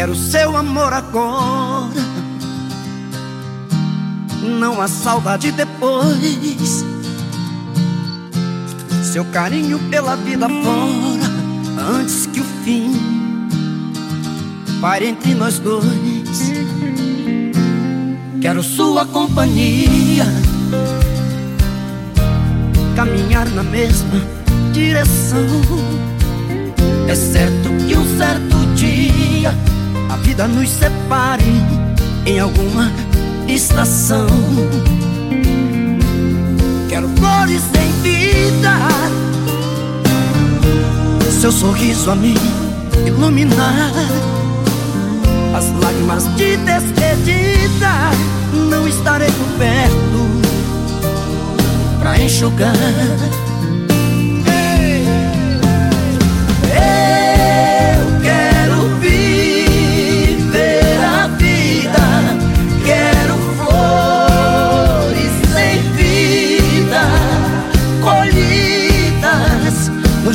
Quero seu amor agora. Não há saudade depois. Seu carinho pela vida fora Antes que o fim. Pare entre nós dois. Quero sua companhia. Caminhar na mesma direção. É certo que um certo dia A vida nos separe Em alguma estação. Quero flores em vida. Seu sorriso a mim iluminar as lágrimas de despedida Não estarei por perto Pra enxugar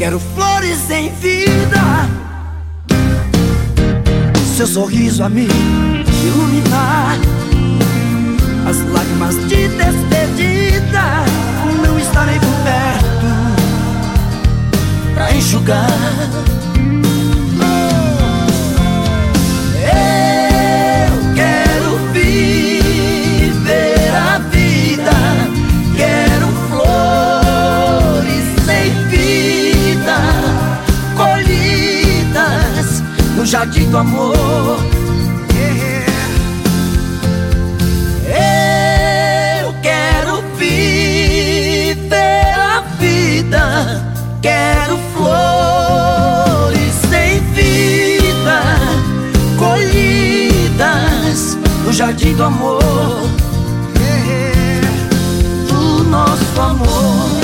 Quero flores em vida. Seu sorriso a me iluminar. As lágrimas de despedida. Não estarei por perto Pra enxugar jardim do amor. Quero flores sem vida, colhidas no jardim do amor, do nosso amor.